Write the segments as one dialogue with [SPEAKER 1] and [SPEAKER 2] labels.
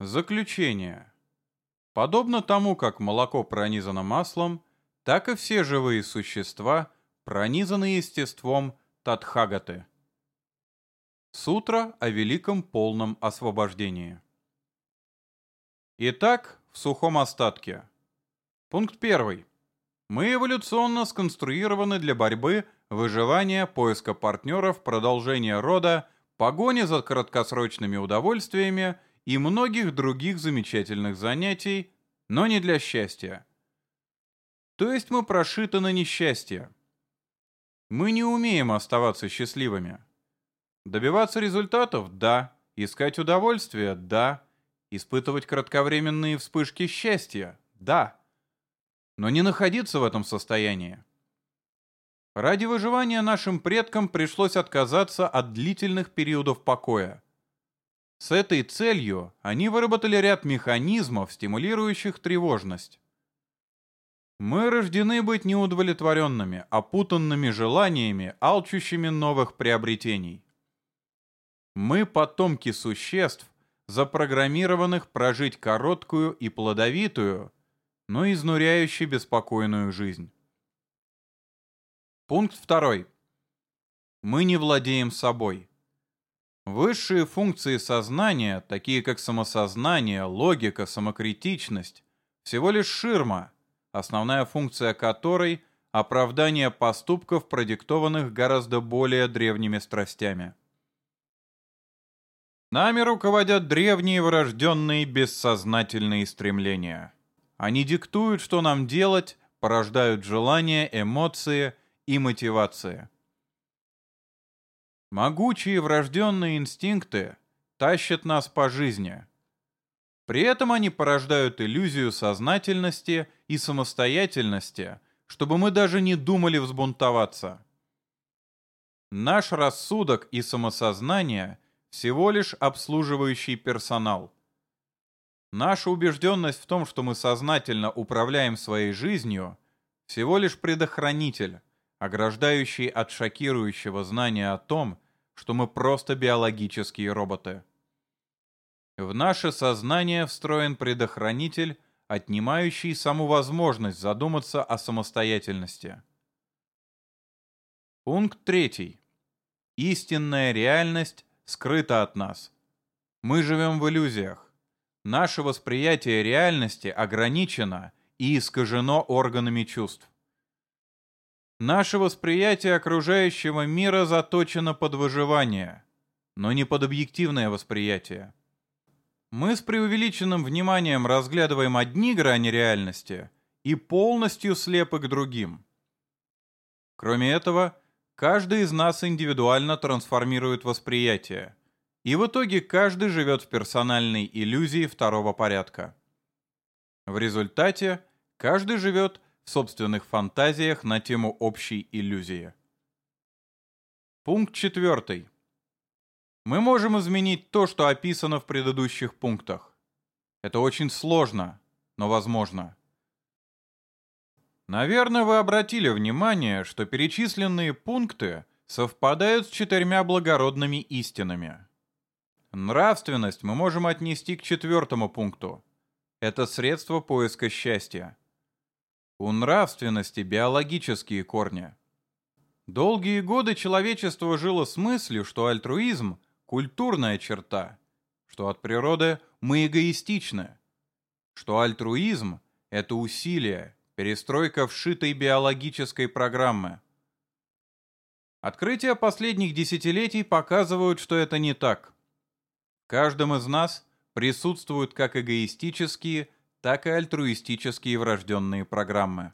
[SPEAKER 1] Заключение. Подобно тому, как молоко пронизано маслом, так и все живые существа пронизаны естеством Татхагаты. Сутра о великом полном освобождении. Итак, в сухом остатке. Пункт первый. Мы эволюционно сконструированы для борьбы, выживания, поиска партнеров, продолжения рода, погони за краткосрочными удовольствиями – и многих других замечательных занятий, но не для счастья. То есть мы прошиты на несчастье. Мы не умеем оставаться счастливыми. Добиваться результатов – да. Искать удовольствие – да. Испытывать кратковременные вспышки счастья – да. Но не находиться в этом состоянии. Ради выживания нашим предкам пришлось отказаться от длительных периодов покоя – с этой целью они выработали ряд механизмов, стимулирующих тревожность. Мы рождены быть неудовлетворенными, опутанными желаниями, алчущими новых приобретений. Мы потомки существ, запрограммированных прожить короткую и плодовитую, но изнуряюще беспокойную жизнь. Пункт второй. Мы не владеем собой. Высшие функции сознания, такие как самосознание, логика, самокритичность, всего лишь ширма, основная функция которой – оправдание поступков, продиктованных гораздо более древними страстями. Нами руководят древние врожденные бессознательные стремления. Они диктуют, что нам делать, порождают желания, эмоции и мотивации. Могучие врожденные инстинкты тащат нас по жизни. При этом они порождают иллюзию сознательности и самостоятельности, чтобы мы даже не думали взбунтоваться. Наш рассудок и самосознание всего лишь обслуживающий персонал. Наша убежденность в том, что мы сознательно управляем своей жизнью, всего лишь предохранитель, ограждающий от шокирующего знания о том, что мы просто биологические роботы. В наше сознание встроен предохранитель, отнимающий саму возможность задуматься о самостоятельности. Пункт третий. Истинная реальность скрыта от нас. Мы живем в иллюзиях. Наше восприятие реальности ограничено и искажено органами чувств. Наше восприятие окружающего мира заточено под выживание, но не под объективное восприятие. Мы с преувеличенным вниманием разглядываем одни грани реальности и полностью слепы к другим. Кроме этого, каждый из нас индивидуально трансформирует восприятие, и в итоге каждый живет в персональной иллюзии второго порядка. В результате каждый живет собственных фантазиях на тему общей иллюзии. Пункт четвертый. Мы можем изменить то, что описано в предыдущих пунктах. Это очень сложно, но возможно. Наверное, вы обратили внимание, что перечисленные пункты совпадают с четырьмя благородными истинами. Нравственность мы можем отнести к четвертому пункту. Это средство поиска счастья. У нравственности биологические корни. Долгие годы человечество жило с мыслью, что альтруизм – культурная черта, что от природы мы эгоистичны, что альтруизм – это усилие, перестройка вшитой биологической программы. Открытия последних десятилетий показывают, что это не так. В каждом из нас присутствуют как эгоистические – так и альтруистические врожденные программы.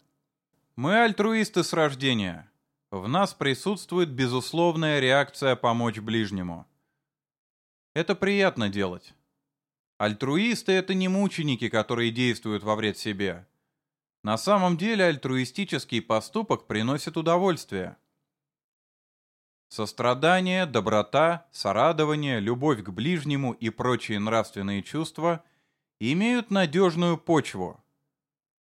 [SPEAKER 1] Мы альтруисты с рождения. В нас присутствует безусловная реакция помочь ближнему. Это приятно делать. Альтруисты — это не мученики, которые действуют во вред себе. На самом деле альтруистический поступок приносит удовольствие. Сострадание, доброта, сорадование, любовь к ближнему и прочие нравственные чувства — имеют надежную почву.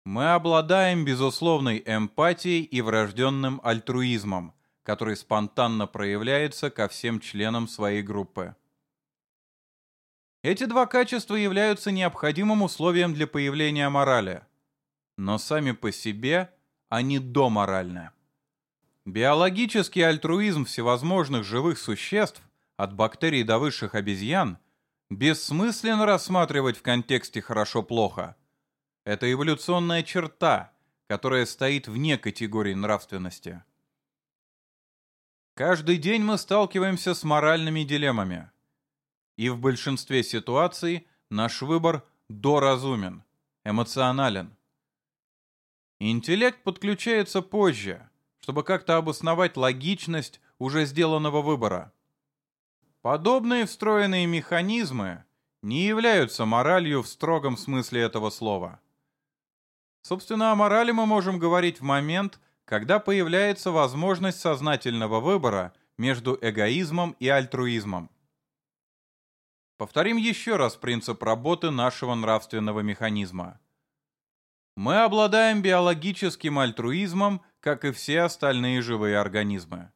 [SPEAKER 1] Мы обладаем безусловной эмпатией и врожденным альтруизмом, который спонтанно проявляется ко всем членам своей группы. Эти два качества являются необходимым условием для появления морали. Но сами по себе они доморальны. Биологический альтруизм всевозможных живых существ, от бактерий до высших обезьян, бессмысленно рассматривать в контексте «хорошо-плохо». Это эволюционная черта, которая стоит вне категории нравственности. Каждый день мы сталкиваемся с моральными дилеммами. И в большинстве ситуаций наш выбор доразумен, эмоционален. Интеллект подключается позже, чтобы как-то обосновать логичность уже сделанного выбора. Подобные встроенные механизмы не являются моралью в строгом смысле этого слова. Собственно, о морали мы можем говорить в момент, когда появляется возможность сознательного выбора между эгоизмом и альтруизмом. Повторим еще раз принцип работы нашего нравственного механизма. Мы обладаем биологическим альтруизмом, как и все остальные живые организмы.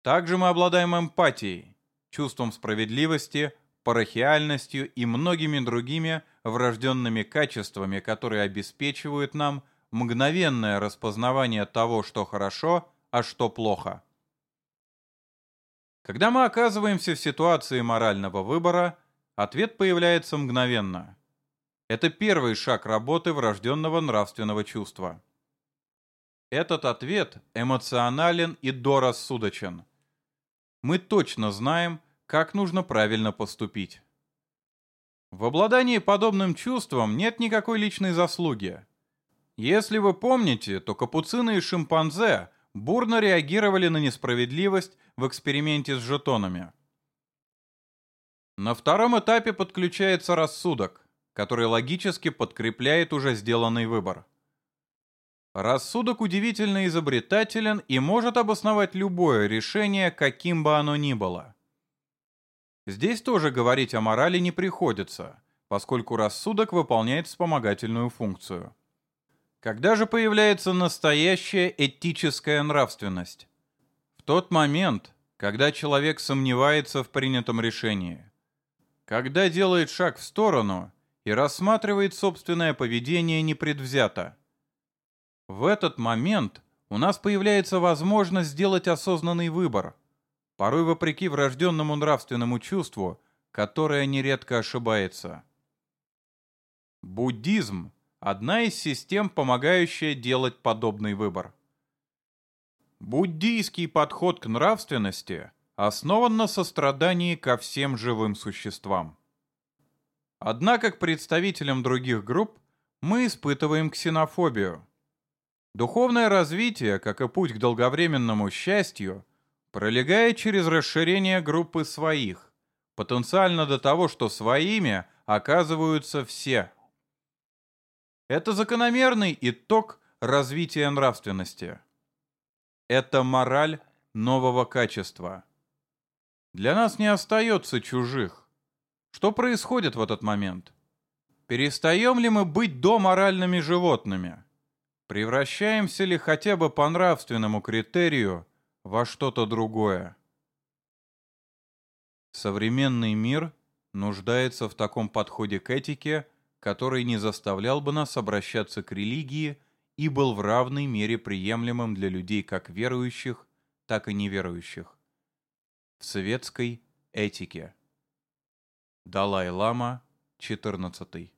[SPEAKER 1] Также мы обладаем эмпатией, чувством справедливости, парахиальностью и многими другими врожденными качествами, которые обеспечивают нам мгновенное распознавание того, что хорошо, а что плохо. Когда мы оказываемся в ситуации морального выбора, ответ появляется мгновенно. Это первый шаг работы врожденного нравственного чувства. Этот ответ эмоционален и дорассудочен. Мы точно знаем, как нужно правильно поступить. В обладании подобным чувством нет никакой личной заслуги. Если вы помните, то капуцины и шимпанзе бурно реагировали на несправедливость в эксперименте с жетонами. На втором этапе подключается рассудок, который логически подкрепляет уже сделанный выбор. Рассудок удивительно изобретателен и может обосновать любое решение, каким бы оно ни было. Здесь тоже говорить о морали не приходится, поскольку рассудок выполняет вспомогательную функцию. Когда же появляется настоящая этическая нравственность? В тот момент, когда человек сомневается в принятом решении. Когда делает шаг в сторону и рассматривает собственное поведение непредвзято. В этот момент у нас появляется возможность сделать осознанный выбор, порой вопреки врожденному нравственному чувству, которое нередко ошибается. Буддизм – одна из систем, помогающая делать подобный выбор. Буддийский подход к нравственности основан на сострадании ко всем живым существам. Однако к представителям других групп мы испытываем ксенофобию – Духовное развитие, как и путь к долговременному счастью, пролегает через расширение группы своих, потенциально до того, что своими оказываются все. Это закономерный итог развития нравственности. Это мораль нового качества. Для нас не остается чужих. Что происходит в этот момент? Перестаем ли мы быть доморальными животными? Превращаемся ли хотя бы по нравственному критерию во что-то другое? Современный мир нуждается в таком подходе к этике, который не заставлял бы нас обращаться к религии и был в равной мере приемлемым для людей как верующих, так и неверующих. В советской этике. Далай-лама, 14.